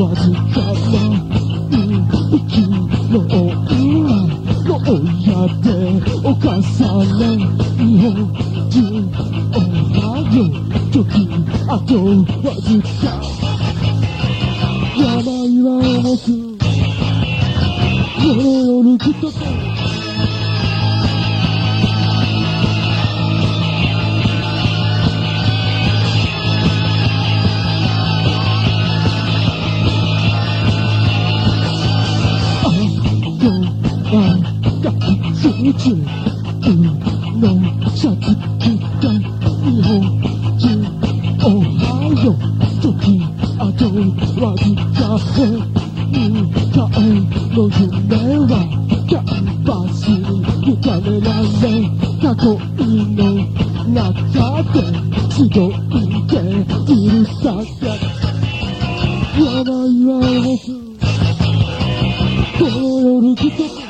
わずかな一匹の女の親でお母さんね日本人おはよう時あとわずか病は重く夜夜きっと宇宙のシャツ着た日本人おはよう時あとわずかへ向かいの夢はキャンバスに委ねられ過去の中で集い。ているさが病は重くこの夜きっ